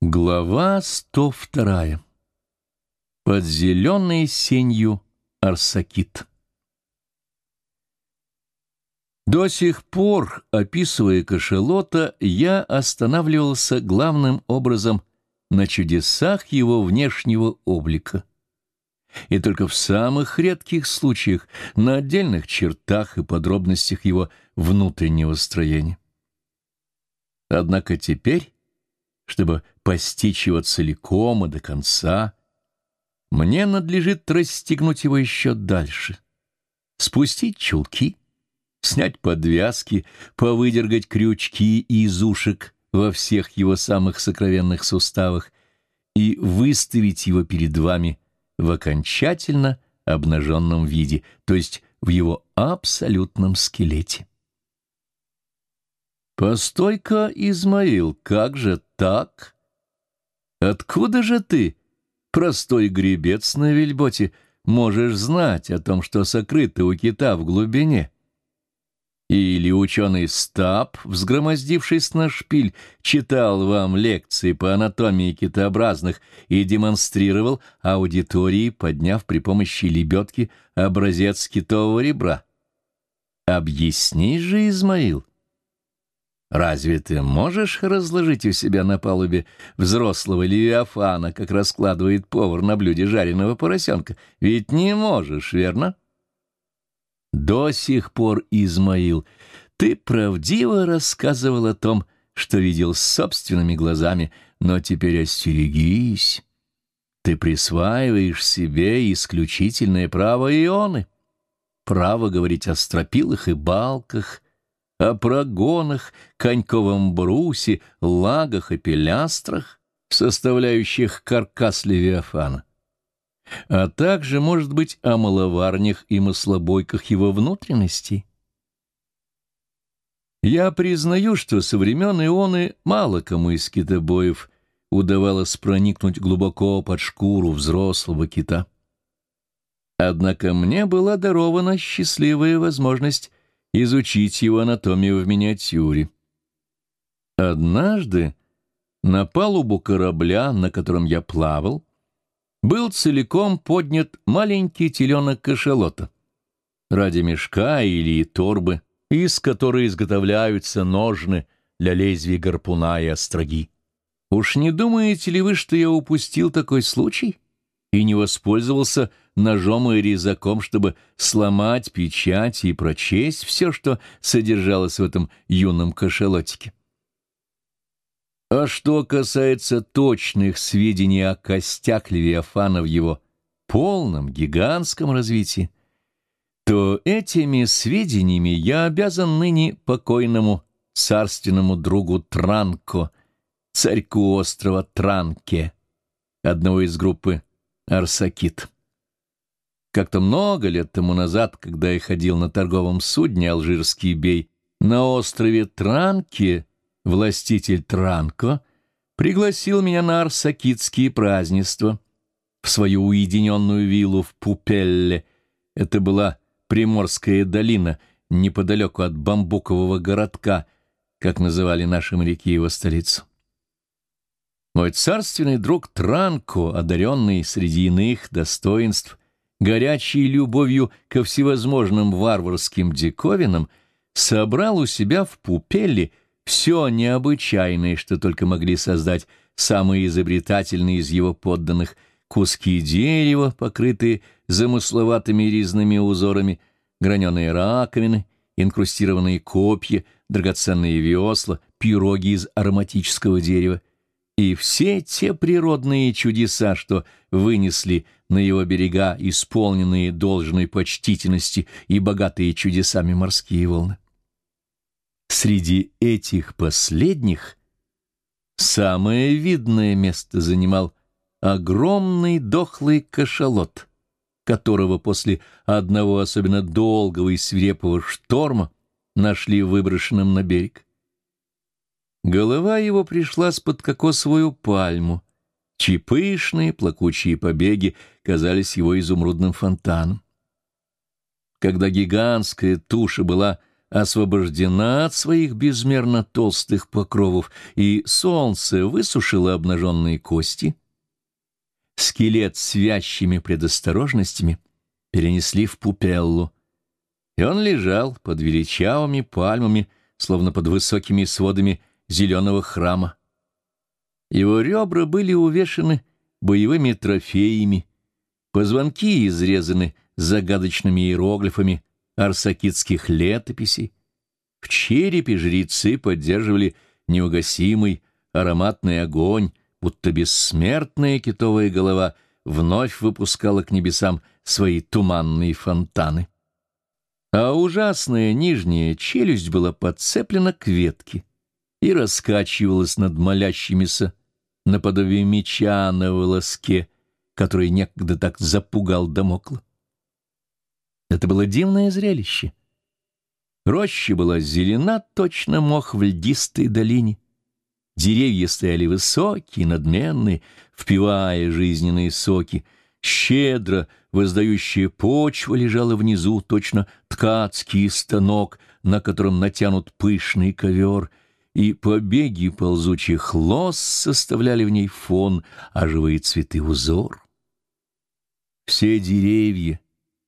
Глава 102. Под зеленой сенью Арсакит. До сих пор, описывая кашелота, я останавливался главным образом на чудесах его внешнего облика. И только в самых редких случаях на отдельных чертах и подробностях его внутреннего строения. Однако теперь чтобы постичь его целиком и до конца, мне надлежит расстегнуть его еще дальше, спустить чулки, снять подвязки, повыдергать крючки из ушек во всех его самых сокровенных суставах и выставить его перед вами в окончательно обнаженном виде, то есть в его абсолютном скелете. «Постой-ка, Измаил, как же так? Откуда же ты, простой гребец на вельботе, можешь знать о том, что сокрыто у кита в глубине?» Или ученый Стаб, взгромоздившись на шпиль, читал вам лекции по анатомии китообразных и демонстрировал аудитории, подняв при помощи лебедки образец китового ребра. Объясни же, Измаил, Разве ты можешь разложить у себя на палубе взрослого левиафана, как раскладывает повар на блюде жареного поросенка? Ведь не можешь, верно? До сих пор, Измаил, ты правдиво рассказывал о том, что видел собственными глазами, но теперь остерегись. Ты присваиваешь себе исключительное право ионы, право говорить о стропилах и балках — о прогонах, коньковом брусе, лагах и пилястрах, составляющих каркас Левиафана, а также, может быть, о маловарнях и маслобойках его внутренностей. Я признаю, что со времен Ионы мало кому из китобоев удавалось проникнуть глубоко под шкуру взрослого кита. Однако мне была дарована счастливая возможность изучить его анатомию в миниатюре. Однажды на палубу корабля, на котором я плавал, был целиком поднят маленький теленок кашалота ради мешка или торбы, из которой изготовляются ножны для лезвий гарпуна и остроги. Уж не думаете ли вы, что я упустил такой случай и не воспользовался ножом и резаком, чтобы сломать печать и прочесть все, что содержалось в этом юном кошелотике. А что касается точных сведений о костях Левиафана в его полном гигантском развитии, то этими сведениями я обязан ныне покойному царственному другу Транко, царьку острова Транке, одного из группы Арсакит. Как-то много лет тому назад, когда я ходил на торговом судне «Алжирский бей», на острове Транке властитель Транко пригласил меня на арсакитские празднества в свою уединенную виллу в Пупелле. Это была Приморская долина, неподалеку от бамбукового городка, как называли наши моряки его столицу. Мой царственный друг Транко, одаренный среди иных достоинств, горячей любовью ко всевозможным варварским диковинам, собрал у себя в пупеле все необычайное, что только могли создать самые изобретательные из его подданных, куски дерева, покрытые замысловатыми резными узорами, граненые раковины, инкрустированные копья, драгоценные весла, пироги из ароматического дерева, и все те природные чудеса, что вынесли на его берега исполненные должной почтительности и богатые чудесами морские волны. Среди этих последних самое видное место занимал огромный дохлый кашалот, которого после одного особенно долгого и свирепого шторма нашли выброшенным на берег. Голова его пришла под кокосовую пальму, чьи пышные плакучие побеги казались его изумрудным фонтаном. Когда гигантская туша была освобождена от своих безмерно толстых покровов, и солнце высушило обнаженные кости, скелет с вязчими предосторожностями перенесли в пупеллу, и он лежал под величавыми пальмами, словно под высокими сводами зеленого храма. Его ребра были увешаны боевыми трофеями, позвонки изрезаны загадочными иероглифами арсакитских летописей. В черепе жрецы поддерживали неугасимый ароматный огонь, будто бессмертная китовая голова вновь выпускала к небесам свои туманные фонтаны. А ужасная нижняя челюсть была подцеплена к ветке и раскачивалась над молящимися наподобие меча на волоске, который некогда так запугал Дамокла. Это было дивное зрелище. Роща была зелена, точно мох в льдистой долине. Деревья стояли высокие, надменные, впивая жизненные соки. Щедро воздающая почва лежала внизу, точно ткацкий станок, на котором натянут пышный ковер, и побеги ползучих лос составляли в ней фон, а живые цветы — узор. Все деревья,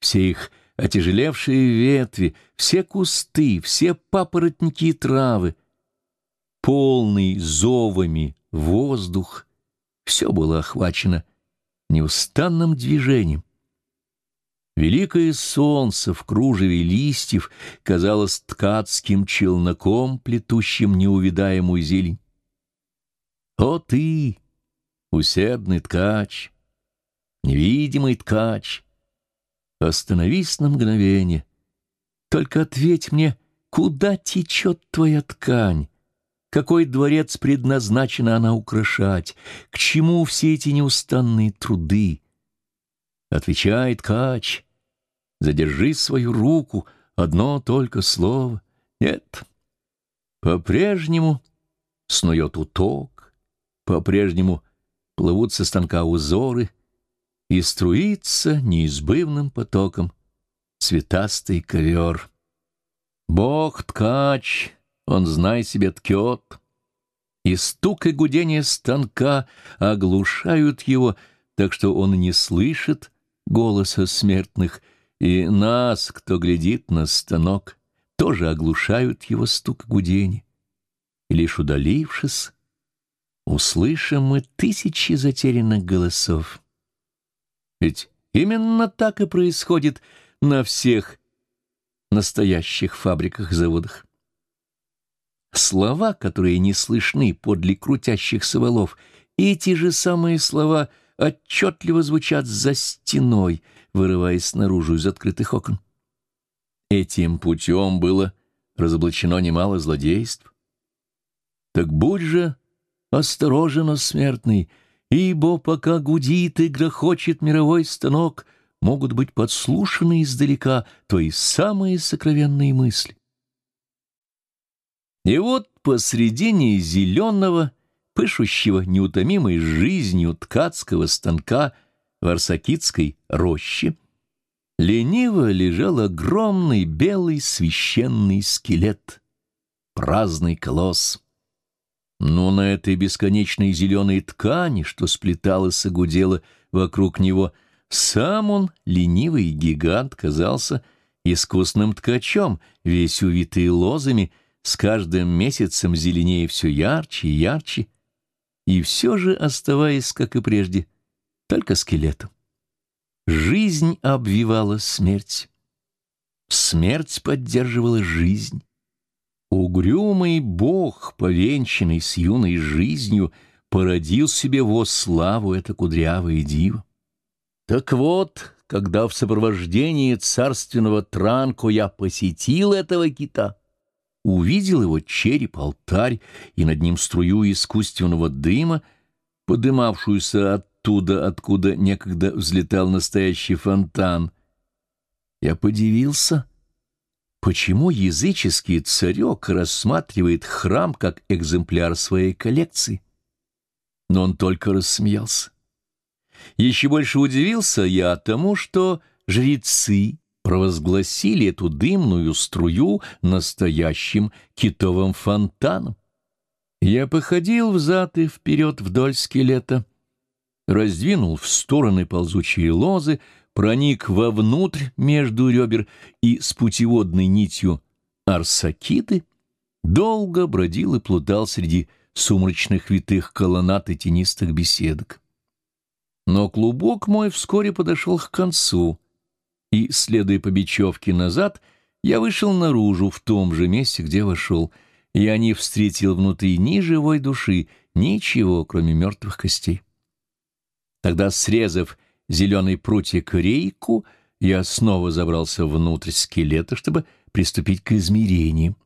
все их отяжелевшие ветви, все кусты, все папоротники и травы, полный зовами воздух, все было охвачено неустанным движением. Великое солнце в кружеве листьев казалось ткацким челноком, плетущим неувидаемую зелень. О ты, усердный ткач, невидимый ткач, Остановись на мгновение. Только ответь мне, куда течет твоя ткань? Какой дворец предназначена она украшать? К чему все эти неустанные труды? Отвечает Кач. Задержи свою руку, одно только слово. Нет. По-прежнему снует уток, по-прежнему плывут со станка узоры, и струится неизбывным потоком цветастый ковер. Бог-ткач, он, знай себе, ткет, и стук и гудение станка оглушают его, так что он не слышит голоса смертных, и нас, кто глядит на станок, тоже оглушают его стук и гудение. И лишь удалившись, услышим мы тысячи затерянных голосов. Ведь именно так и происходит на всех настоящих фабриках-заводах. Слова, которые не слышны подле крутящихся валов, эти же самые слова отчетливо звучат за стеной, вырываясь наружу из открытых окон. Этим путем было разоблачено немало злодейств. Так будь же осторожен, смертный, — ибо пока гудит и грохочет мировой станок, могут быть подслушаны издалека твои самые сокровенные мысли. И вот посредине зеленого, пышущего неутомимой жизнью ткацкого станка в Арсакитской роще, лениво лежал огромный белый священный скелет, праздный колосс. Но на этой бесконечной зеленой ткани, что сплеталась и гудела вокруг него, сам он, ленивый гигант, казался искусным ткачом, весь увитый лозами, с каждым месяцем зеленее все ярче и ярче, и все же оставаясь, как и прежде, только скелетом. Жизнь обвивала смерть. Смерть поддерживала жизнь. Угрюмый бог, повенчанный с юной жизнью, породил себе во славу это кудрявое диво. Так вот, когда в сопровождении царственного Транко я посетил этого кита, увидел его череп-алтарь и над ним струю искусственного дыма, подымавшуюся оттуда, откуда некогда взлетал настоящий фонтан, я подивился — почему языческий царек рассматривает храм как экземпляр своей коллекции. Но он только рассмеялся. Еще больше удивился я тому, что жрецы, провозгласили эту дымную струю настоящим китовым фонтаном. Я походил взад и вперед вдоль скелета, раздвинул в стороны ползучие лозы, проник вовнутрь между ребер и с путеводной нитью арсакиты долго бродил и плутал среди сумрачных витых колоннад и тенистых беседок. Но клубок мой вскоре подошел к концу, и, следуя по бечевке назад, я вышел наружу в том же месте, где вошел. Я не встретил внутри ни живой души, ничего, кроме мертвых костей. Тогда, срезав зеленый прутик рейку, я снова забрался внутрь скелета, чтобы приступить к измерениям.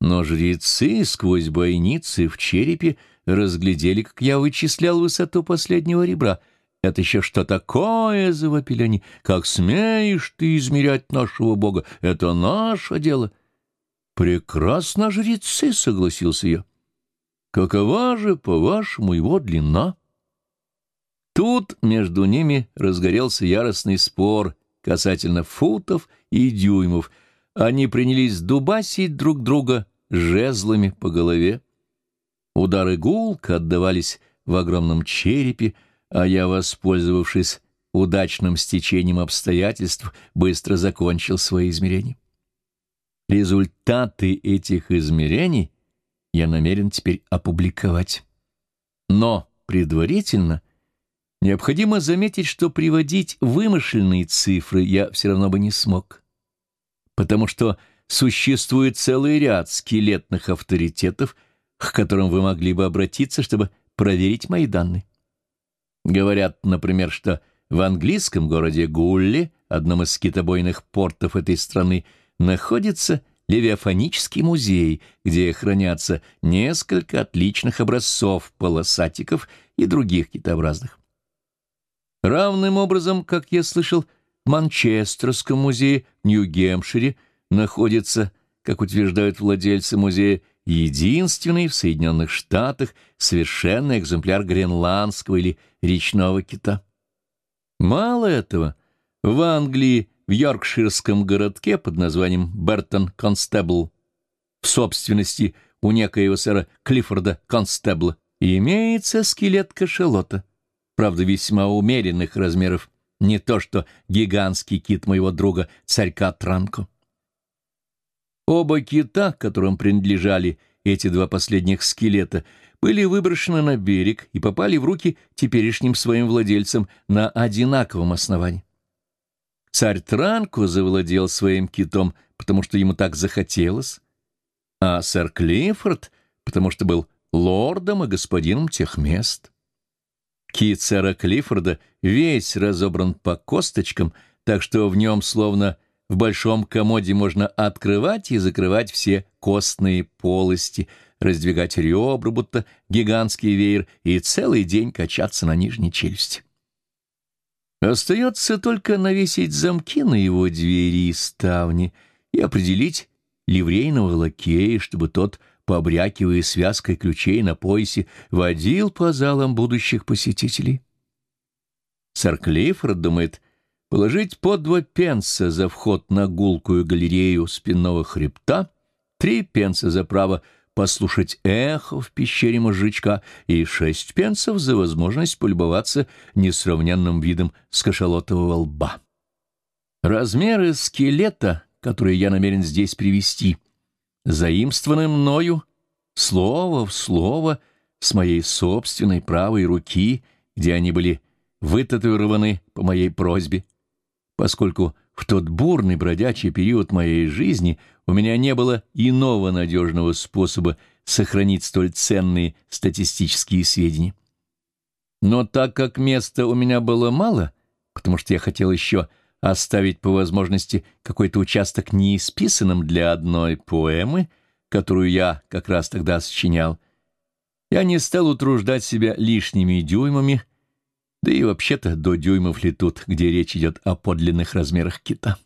Но жрецы сквозь бойницы в черепе разглядели, как я вычислял высоту последнего ребра. «Это еще что такое?» — завопили они. «Как смеешь ты измерять нашего Бога? Это наше дело!» «Прекрасно, жрецы!» — согласился я. «Какова же, по-вашему, его длина?» Тут между ними разгорелся яростный спор касательно футов и дюймов — они принялись дубасить друг друга жезлами по голове. Удары гулко отдавались в огромном черепе, а я, воспользовавшись удачным стечением обстоятельств, быстро закончил свои измерения. Результаты этих измерений я намерен теперь опубликовать. Но предварительно необходимо заметить, что приводить вымышленные цифры я все равно бы не смог потому что существует целый ряд скелетных авторитетов, к которым вы могли бы обратиться, чтобы проверить мои данные. Говорят, например, что в английском городе Гулли, одном из китобойных портов этой страны, находится Левиафонический музей, где хранятся несколько отличных образцов полосатиков и других китообразных. Равным образом, как я слышал, Манчестерском музее в Нью-Гемпшире находится, как утверждают владельцы музея, единственный в Соединенных Штатах совершенный экземпляр гренландского или речного кита. Мало этого, в Англии, в йоркширском городке под названием Бертон Констебл, в собственности у некоего сэра Клиффорда Констебла, имеется скелет кашалота, правда, весьма умеренных размеров, не то что гигантский кит моего друга, царька Транко. Оба кита, которым принадлежали эти два последних скелета, были выброшены на берег и попали в руки теперешним своим владельцам на одинаковом основании. Царь Транко завладел своим китом, потому что ему так захотелось, а сэр Клиффорд, потому что был лордом и господином тех мест. Кит сэра Клиффорда весь разобран по косточкам, так что в нем словно в большом комоде можно открывать и закрывать все костные полости, раздвигать ребра, будто гигантский веер, и целый день качаться на нижней челюсти. Остается только навесить замки на его двери и ставни и определить ливрейного лакея, чтобы тот побрякивая связкой ключей на поясе, водил по залам будущих посетителей. Сэр Клиффорд думает положить по два пенса за вход на гулкую галерею спинного хребта, три пенса за право послушать эхо в пещере мозжечка и шесть пенсов за возможность полюбоваться несравненным видом с кашалотового лба. Размеры скелета, которые я намерен здесь привести — заимствованы мною, слово в слово, с моей собственной правой руки, где они были вытатуированы по моей просьбе, поскольку в тот бурный бродячий период моей жизни у меня не было иного надежного способа сохранить столь ценные статистические сведения. Но так как места у меня было мало, потому что я хотел еще оставить по возможности какой-то участок неисписанным для одной поэмы, которую я как раз тогда сочинял, я не стал утруждать себя лишними дюймами, да и вообще-то до дюймов ли тут, где речь идет о подлинных размерах кита.